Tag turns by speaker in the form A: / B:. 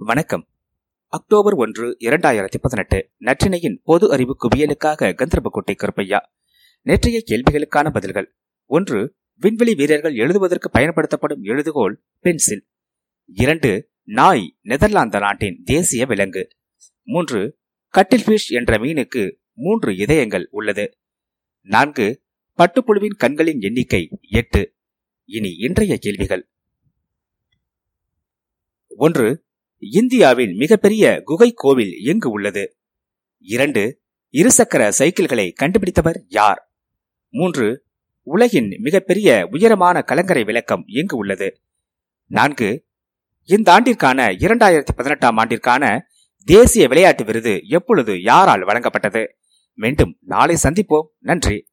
A: வணக்கம். அக்டோபர் ஒன்று இரண்டாயிரத்தி பதினெட்டு நற்றினையின் பொது அறிவு குவியலுக்காக கந்தர்போட்டை கருப்பையா. நேற்றைய கேள்விகளுக்கான பதில்கள். ஒன்று விண்வெளி வீரர்கள் எழுதுவதற்கு பயன்படுத்தப்படும் எழுதுகோள் பென்சில். இரண்டு நாய் நெதர்லாந்து நாட்டின் தேசிய விலங்கு. மூன்று கட்டில்ஃபிஷ் என்ற மீனுக்கு மூன்று இதயங்கள் உள்ளது. நான்கு பட்டுப்புழுவின் கண்களின் எண்ணிக்கை எட்டு. இனி இன்றைய கேள்விகள். ஒன்று இந்தியாவின் மிகப்பெரிய குகை கோவில் எங்கு உள்ளது? இரண்டு இருசக்கர சைக்கிள்களை கண்டுபிடித்தவர் யார்? மூன்று உலகின் மிகப்பெரிய உயரமான கலங்கரை விளக்கம் எங்கு உள்ளது? நான்கு இந்த ஆண்டிற்கான இரண்டாயிரத்தி பதினெட்டாம் ஆண்டிற்கான தேசிய விளையாட்டு விருது எப்பொழுது யாரால் வழங்கப்பட்டது? மீண்டும் நாளை சந்திப்போம். நன்றி.